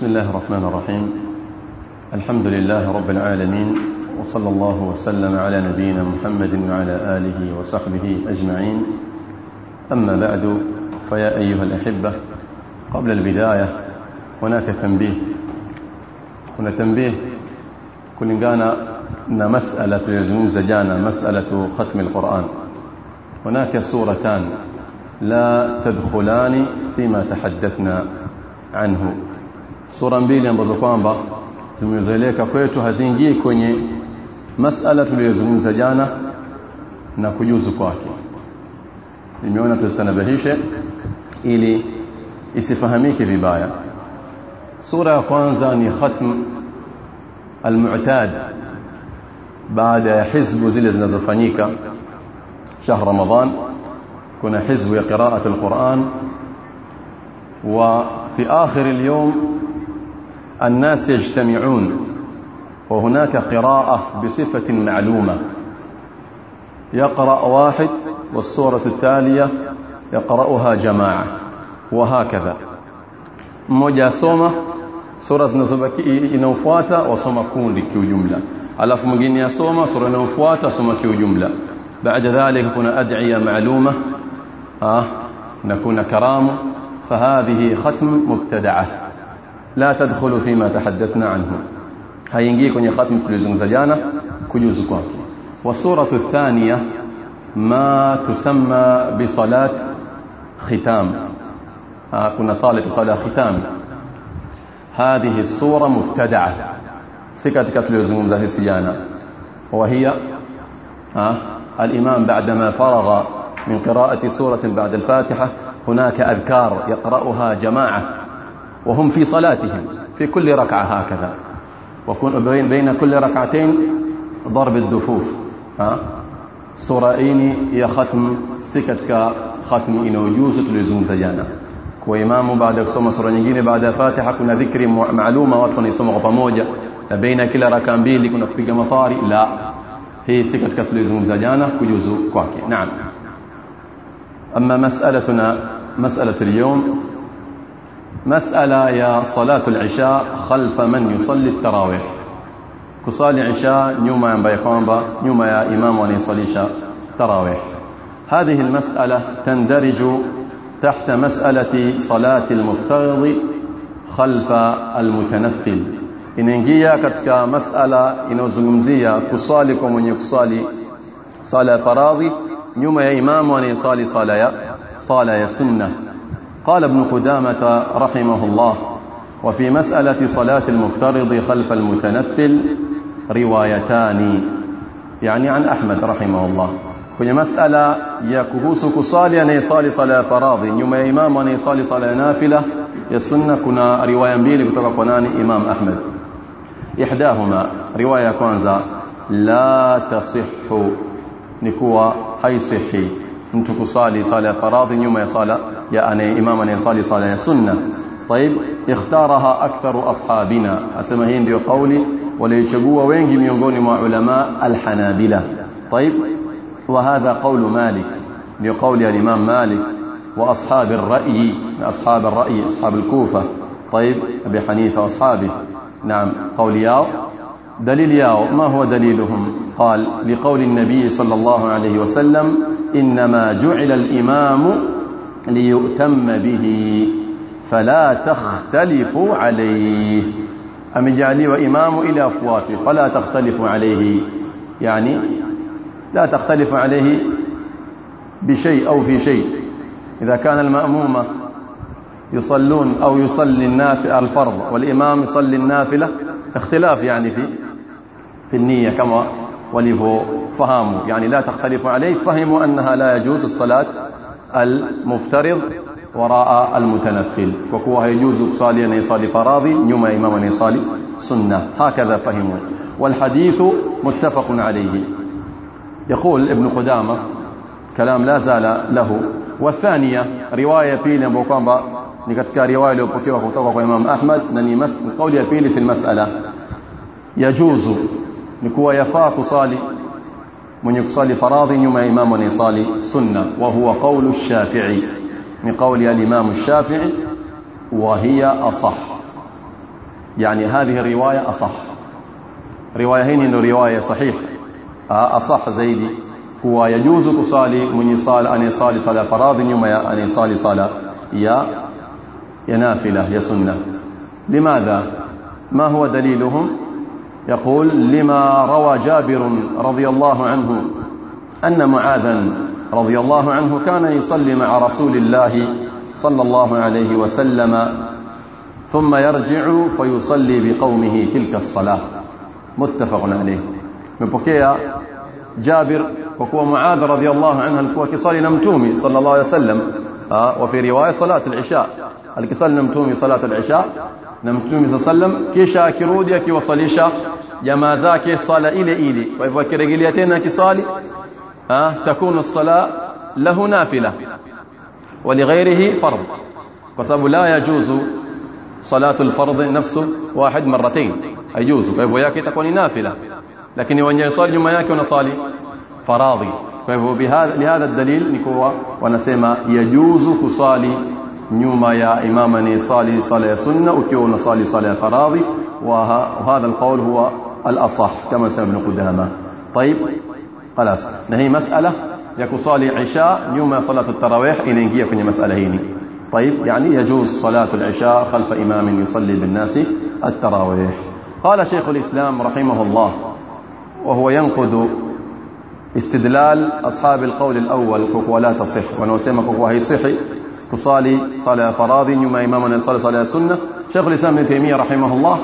بسم الله الرحمن الرحيم. الحمد لله رب العالمين وصلى الله وسلم على نبينا محمد وعلى آله وصحبه أجمعين. أما بعد فيا أيها الأحبة قبل البداية هناك تنبيه. هنا تنبيه kulingana na masala tuliyozungumza jana mas'alatu khatmi alquran hunaka suratan la tadkhulani fima tahaddathna anhu sura mbili ambazo kwamba zimezoeleka kwetu haziingii kwenye masala tuliyozungumza jana na kujuzu kwake nimeona tustanabahishe ili isifahamike vibaya sura ya kwanza ni khatm المعتاد بعد حزب zile zinazofanyika شهر رمضان كنا حزب قراءة القرآن وفي آخر اليوم الناس يجتمعون وهناك قراءة بصفة معلومة. يقرأ واحد والصورة التالية يقرأها جماعة وهكذا. موجة صومة صورة نزبك إنوفواتا وصومة كون لكي جملة. ألف مجين يا صومة سورة نوفواتا صومة كي جملة. بعد ذلك هنا أدعية معلومة ها نكون كرام فهذه ختم مبتدعة. لا تدخل فيما تحدثنا عنه. kwenye khatm tulizungumza jana kujuzu kwake والصورة الثانية ما تسمى بصلاة ختام. kuna sala sala khitam هذه الصورة مبتدعة. سكتك تلزمون ذا سجانا. وهي آه الإمام بعدما فرغ من قراءة سورة بعد الفاتحة هناك أذكار يقرأها جماعة. وهم في صلاتهم في كل ركعة هكذا. بين كل ركعتين ضرب الدفوف ها؟ سرائيني يا ختم سكتك ختم إنو يوسط لزوم سجانا وإمام بعد سوم سرائيين بعد فاتحة كنا ذكر معلومة واتفني سوم غفموجة بين كل ركام بيلي كنا في مطاري لا. هي سكتك لزوم سجانا كجوزو كواكي. نعم. أما مسألتنا مسألة اليوم مسألة يا صلاة العشاء خلف من يصلي التراويح. كصلي عشاء نيوما ينبغي كومبا نيوما يا إمام ونصليش تراويح. هذه المسألة تندرج تحت مسألة صلاة المفترض خلف المتنفل. masala inayozungumzia kuswali kwa mwenye kuswali sala ya faradhi nyuma ya imamu anayeswali sala ya sala ya sunna قال ابن قدامة رحمه الله وفي مسألة صلاة المفترض خلف المتنفل روايتان يعني عن أحمد رحمه الله. كل مسألة يكبوس كصالي نيصال صلاة فراضي. يوم إمام ونيصال صلاة نافلة. يسن كنا رواية بيلي بتقنان إمام أحمد. إحداهما رواية كونزا لا تصح نكوى هاي صحي. Mtu kusali sala ya faradhi nyuma ya sala ya anaye imam anayesali sala ya sunna طيب اختارها أكثر اصحابنا asema hii ndio kauli waliochagua wengi miongoni mwa ulama alhanabila طيب وهذا قول مالك لقول الإمام مالك وأصحاب الرأي أصحاب الرأي أصحاب الكوفة طيب أبي حنيفة وأصحابه نعم قول ياو دليل ياو ما هو دليلهم؟ قال لقول النبي صلى الله عليه وسلم إنما جعل الإمام ليؤتم به فلا تختلفوا عليه. أم جعلي وإمام إلى أفواته فلا تختلفوا عليه. يعني لا تختلف عليه بشيء أو في شيء. إذا كان المأمومة يصلون أو يصلي النافلة الفرض والإمام يصلي النافلة اختلاف يعني في في النية كما وليه فهموا يعني لا تختلف عليه. فهموا أنها لا يجوز الصلاة المفترض وراء المتنفل. وكوها يجوز صالي أن يصلي فراضي نيوم إمام أن يصلي سنة. هكذا فهموا. والحديث متفق عليه. يقول ابن قدامة كلام لا زال له. والثانية رواية pili ambayo kwamba ni katika riwaya iliyopokewa kutoka kwa Imam Ahmad na ni kauli ni kuwa yafaa kusali mwenye kusali faradhi nyuma ya imamu anayesali sunna wa huwa qawlu Shafi'i ni kauli ya Imam Shafi'i wa hiya asah يعني هذه الرواية أصح رواية هين رواية صحيح أصح زيدي هو يجوز kusali mwenye sala anayesali sala faradhi nyuma ya anayesali sala ya ya nafila ya sunna لماذا ما هو دليلهم يقول لما روى جابر رضي الله عنه أن معاذا رضي الله عنه كان يصلي مع رسول الله صلى الله عليه وسلم ثم يرجع فيصلي بقومه تلك الصلاة. متفق عليه. مبكيا جابر وكو معاذ رضي الله عنه alikuwa kisali na mtume sallallahu alaihi wasallam وفي رواية صلاة العشاء. na mtume صلاة العشاء. Na mtume sallam kisha akirudi akiwasalisha jamaa zake sala ile ile kwa hivyo akirejelea tena kisali تكون الصلاه له نافله ولغيره فرض فسبب لا يجوز صلاه الفرض نفسه واحد مرتين يجوز فهو itakuwa ni nafila lakini wenye swali nyuma yake wanasali faradhi kwa hivyo bihadha lihadha dalil ni kuwa wanasema yajuzu kusali nyuma ya imama ni sali sala ya sunna ukiwa unasali sala وهذا القول هو الأصح كما سمع ابن قدامة طيب خلاص. نهي مسألة. يكصالي عشاء يوم صلاة التراويح إن ينجي في مسألة هيني. طيب يعني يجوز صلاة العشاء خلف إمام يصلي بالناس التراويح. قال شيخ الإسلام رحمه الله وهو ينقد استدلال أصحاب القول الأول كوكو لا تصح ونوسيما كوكو هي صحي. كصالي صلاة فراض يوم إمامنا يصلي صلاة سنة شيخ الإسلام ابن تيمية رحمه الله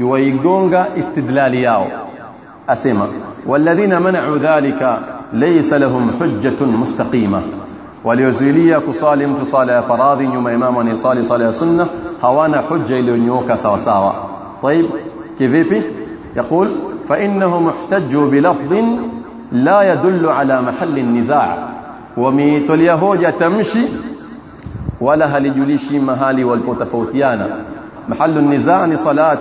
يويقونغا استدلال ياو. أسيما. والذين منعوا ذلك ليس لهم حجة مستقيمة. waliozuilia kusali mtu sala ya faradhi nyuma imamu anayesali sala ya sunna hawana hujja iliyonyooka sawa sawa طيب kivipi يقول فإنه محتج بلفظ لا يدل على محل النزاع. وميتوليا hoja tamshi wala halijulishi mahali walipotofautiana محل النزاع ni صلاة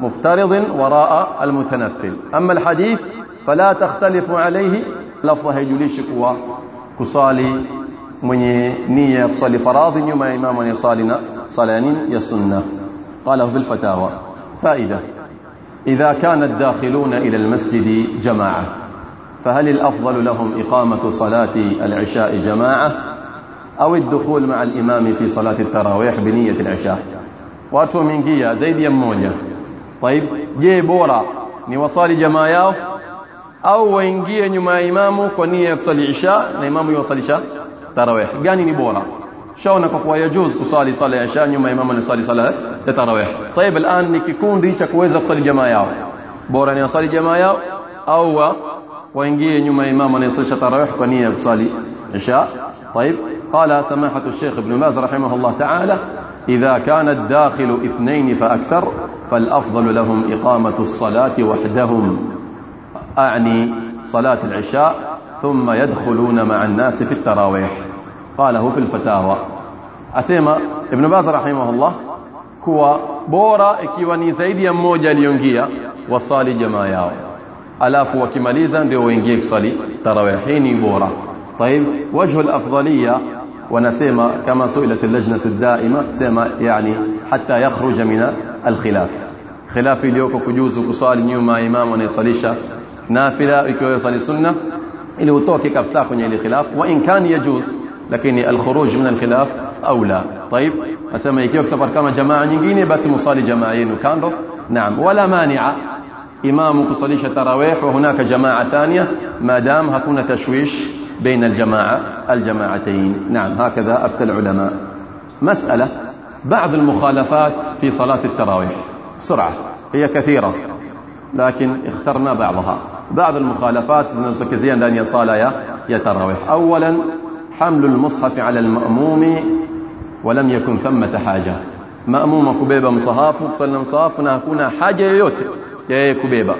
مفترض وراء المتنفل. أما الحديث فلا تختلف عليه ya kusali faradhi nyuma ya imamu anayesali na sala ya nini ya sunna قاله في الفتاوى. فائدة. إذا كان الداخلون إلى المسجد جماعة فهل الأفضل لهم إقامة صلاة العشاء جماعة؟ أو الدخول مع الإمام في صلاة التراويح بنية العشاء. واتو من جيا زيد يمونيا. طيب جي بورا نوصال جمايا. أو وين جيا نما إمامو كونية يقصال عشاء نمامو يوصال عشاء تراويح. جاني نبورا شاونا كفوا يجوز تصالي صلاة عشاء نما إمامو نصالي صلاة تراويح طيب الآن نككون ريشا كويزا قصال جمايا. بورا نوصال جمايا. أو وين جيا نما إمامو نصالي تراويح كونية يقصال عشاء. طيب قال سماحة الشيخ ابن باز رحمه الله تعالى إذا كان الداخل اثنين فأكثر فالأفضل لهم إقامة الصلاة وحدهم. أعني صلاة العشاء ثم يدخلون مع الناس في التراويح. قاله في الفتاوى. أسيما ابن باز رحمه الله bora ikiwa ni zaidi ya mmoja aliyoingia wasali jamaa yao alafu wakimaliza ndio waingie bora طيب وجه الأفضلية ونسيما كما سئلت اللجنة الدائمة سيما يعني حتى يخرج من الخلاف. خلاف اليوم كجوز قصال نيوما إمام يصليش نافلة إكو يصلي سنة إلي وطوكي كفساكن يلي خلاف. وإن كان يجوز لكن الخروج من الخلاف أو لا طيب أسمى إكو يكتبر كما جماعة نجيني بس مصالي جماعين وكانرو نعم ولا مانع. إمام قصليش ترويح وهناك جماعة ثانية. ما دام هكون تشويش بين الجماعة الجماعتين. نعم هكذا أفتى العلماء. مسألة بعض المخالفات في صلاة التراويح. بسرعة هي كثيرة لكن اخترنا بعضها. بعض المخالفات زين دانيا صلاة يا تراويح أولا حمل المصحف على المأموم ولم يكن ثمة حاجة. مأموم كبيبة مصحاف وصلنا مصحاف هنا حاجة يوت يا كبيبة.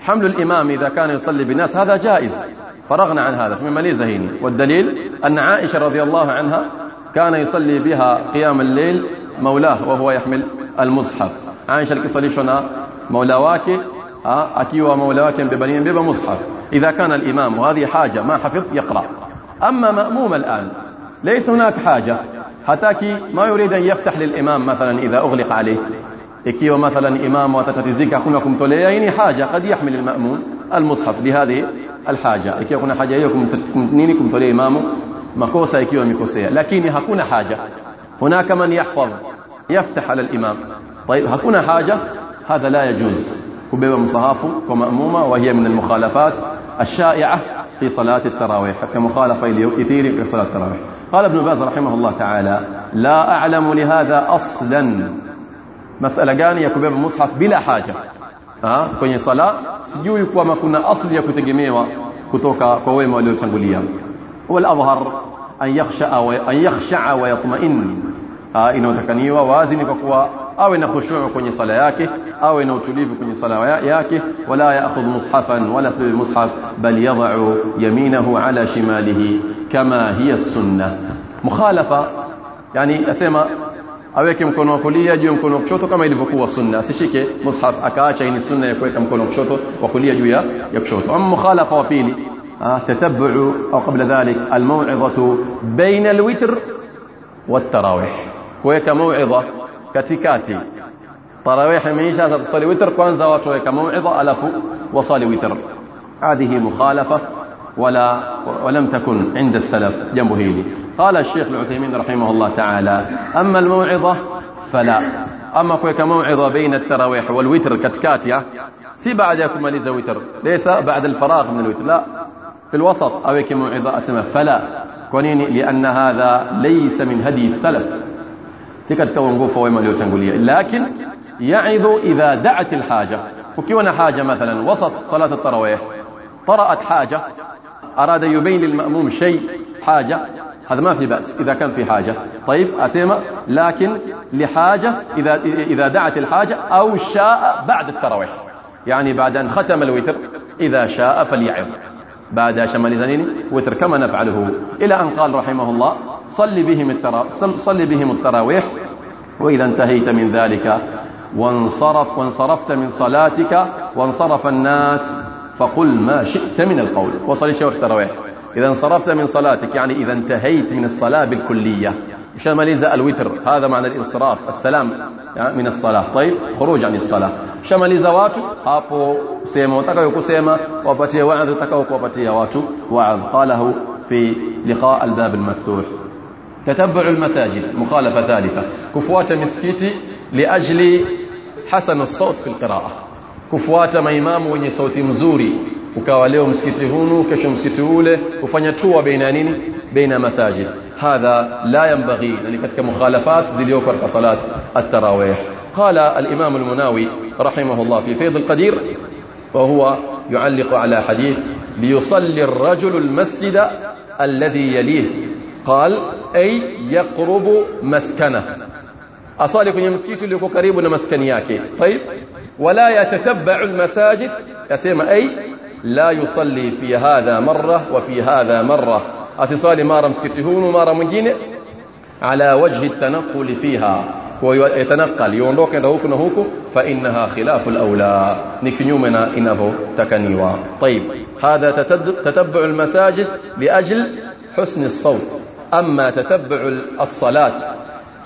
حمل الإمام إذا كان يصلي بالناس هذا جائز. فرغنا عن هذا. في ماليزة هيني والدليل أن عائشة رضي الله عنها كان يصلي بها قيام الليل مولاه وهو يحمل المصحف. عائشة الكصلي شنا مولاواك أكيوا مولاواك ببنين ببا مصحف. إذا كان الإمام وهذه حاجة ما حفظ يقرأ. أما مأموم الآن ليس هناك حاجة. هتاكي ما يريد أن يفتح للإمام مثلا إذا أغلق عليه. ikiwa mathalan imamu atatatizika hakuna kumtolea ni haja kad yahmil alma'mum المصحف لهذه الحاجة. إكيا كنا حاجة يكم نينكم تري إمام مكوسة إكيا مكوسية لكن هكون حاجة هناك من يحفظ يفتح على الإمام. طيب هكون حاجة هذا لا يجوز. كبيب مصحف ومأمومة وهي من المخالفات الشائعة في صلاة التراويح. كمخالفة مخالفة كثير في صلاة التراويح. قال ابن باز رحمه الله تعالى لا أعلم لهذا أصلا. مسألة قاني يا كبيب المصحف بلا حاجة. Ah kwenye sala sijui kwamba kuna asli ya kutegemewa kutoka kwa wema waliotangulia wal adhhar an yakhsha an yakhsha wa yatma'in inayotakaniwa wazi ni kwa kuwa awe na khushu' kwenye sala yake awe na utulivu kwenye sala yake wala ya'khudh mushafan wala sabil mushaf bal yad'u yaminahu ala shimalihi kama hiya sunna mukhalafa yani asema aweke mkono wa kulia juu ya mkono wa kushoto kama ilivyokuwa sunna asishike mushaf akaacha hii ni sunna ya kuweka mkono wa kushoto wa kulia juu ya ya kushoto amma mukhalafa wa pili تتبع أو قبل ذلك الموعظة بين الوتر والتراويح kuweka mauidha katikati tarawih imeisha sasa tusali witr kwanza watu waweka mauidha alafu wasali witr هذه مخالفة ولا ولم تكن عند السلف. jambo hili. قال الشيخ العثيمين رحمه الله تعالى أما الموعظة فلا. أما kuweka موعظة بين التراويح والوتر katikati si baada ya kumaliza وتر. ليس بعد الفراغ من الوتر. لا. في الوسط uweke موعظة asema فلا. kwa nini لأن هذا ليس من هدي السلف. katika uongofu wa wema waliotangulia لكن يعظ إذا دعت الحاجة ukiwa na haja mathalan wasat salat at-tarawih طرأت حاجة أراد يبين للمأموم شيء حاجة. هذا ما في بأس إذا كان في حاجة. طيب أسيما. لكن لحاجة إذا إذا دعت الحاجة أو شاء بعد التراويح. يعني بعد أن ختم الوتر إذا شاء فليعظ. بعد شمال زنين وتر كما نفعله. إلى أن قال رحمه الله صل بهم الترا صل بهم التراويح. وإذا انتهيت من ذلك وانصرف وانصرفت من صلاتك وانصرف الناس. فقل ما شئت من القول. وصل شور التراويح إذا انصرفت من صلاتك يعني إذا انتهيت من الصلاة بالكلية. شمال الوتر. هذا معنى الانصراف السلام من الصلاة. طيب خروج عن الصلاة. shamaliza watu hapo sema utakayokusema wapatie waadhi utakayokuwapatia watu waadhi qalahu fi liqa albab almaftuh تتبع المساجد مخالفة ثالثة. كفوات مسكيتي لأجل حسن الصوت في القراءة. كفوات مaimamu wenye sauti mzuri ukawa leo msikiti hunu kesho msikiti ule kufanya tua baina nini baina masajid hadha la yanbaghi ni katika mukhalafat zilizoko katika salat at-tarawih قال الإمام المناوي رحمه الله في فيض القدير وهو يعلق على حديث ليصلي الرجل المسجد الذي يليه قال أي يقرب مسكنه أصالي كن مسكيت اللي قريب مسكن yake طيب ولا يتتبع المساجد. يسمى أي لا يصلي في هذا مرة وفي هذا مرة. أصلي مرة مسكتي هون ومرة mwingine على وجه التنقل فيها. ويتنقل huku fa innaha khilafu al-awla ni kinyume na inavyotakaniwa طيب هذا تتبع المساجد لأجل حسن الصوت. أما تتبع الصلاة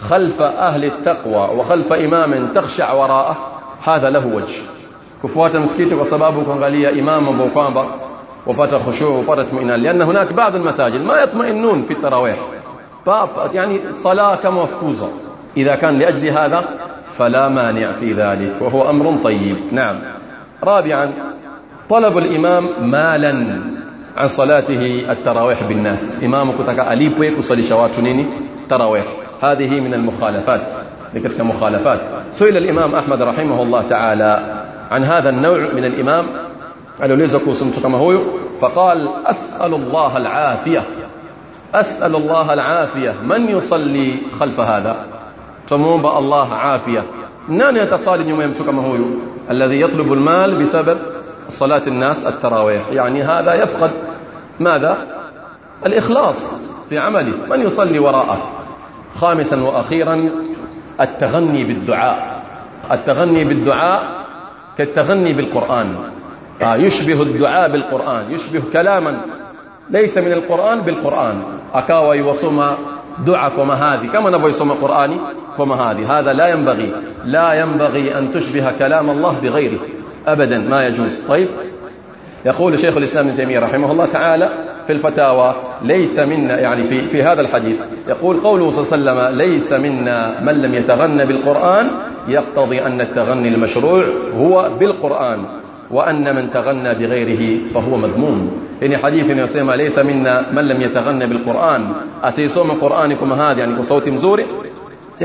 خلف أهل التقوى وخلف إمام تخشع وراءه هذا له وجه. msikiti kwa sababu kuangalia imamu ambao kwamba wapata khushu' wapata tumaina لأن هناك بعض المساجد ما يطمئنون في التراويح. يعني صلاة كما مفكوزه إذا كان لأجل هذا فلا مانع في ذلك. وهو أمر طيب. نعم. رابعا طلب الإمام مالا عن صلاته التراويح بالناس. إمامك تكا أليبوي كسلي شوات نيني تراويح. هذه من المخالفات. ذكرت مخالفات سئل الإمام أحمد رحمه الله تعالى عن هذا النوع من الإمام قالوا ليزكو سمتكما هو فقال أسأل الله العافية. أسأل الله العافية. من يصلي خلف هذا؟ تمومب الله عافية. نان يتصالي يوم هو الذي يطلب المال بسبب صلاة الناس التراويح. يعني هذا يفقد ماذا؟ الإخلاص في عمله. من يصلي وراءه؟ خامسا وأخيرا التغني بالدعاء. التغني بالدعاء كالتغني بالقرآن. يشبه الدعاء بالقرآن يشبه كلاما. ليس من القرآن بالقرآن. أكاوى يوصم dua kwa mahadhi kama anavyosoma Qur'ani kwa mahadhi hadha la yanbaghi la yanbaghi an tushbiha kalam Allah bighairi ابدا. ما يجوز. طيب. يقول شيخ الإسلام ابن تيمية رحمه الله تعالى في الفتاوى ليس منا يعني في في هذا الحديث يقول قوله صلى الله عليه وسلم ليس منا من لم يتغنى بالقرآن يقتضي أن التغني المشروع هو بالقرآن وأن من تغنى بغيره فهو مذموم. إن حديث يسمى ليس منا من لم يتغنى بالقرآن. أسيسوم قرآنكم هذا يعني بصوت مزوري.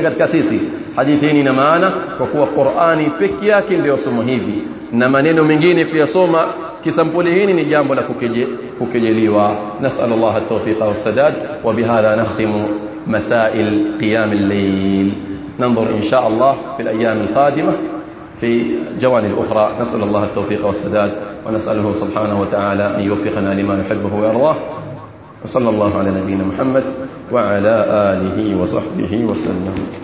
Katika sisi hadithi hii ina maana kwa kuwa Qur'ani peke yake ndio somo hivi na maneno mengine kuyasoma kisampuli hili ni jambo la kukejeliwa nasal Allah at-tawfiq was-sadad wa bihadha nakhtimu masail qiyam al-layl ننظر إن شاء الله في الأيام القادمة في جوانب أخرى نسأل الله التوفيق والسداد ونسأله سبحانه وتعالى أن يوفقنا لما يحبه ويرضاه وصلى الله على نبينا محمد وعلى آله وصحبه وسلم.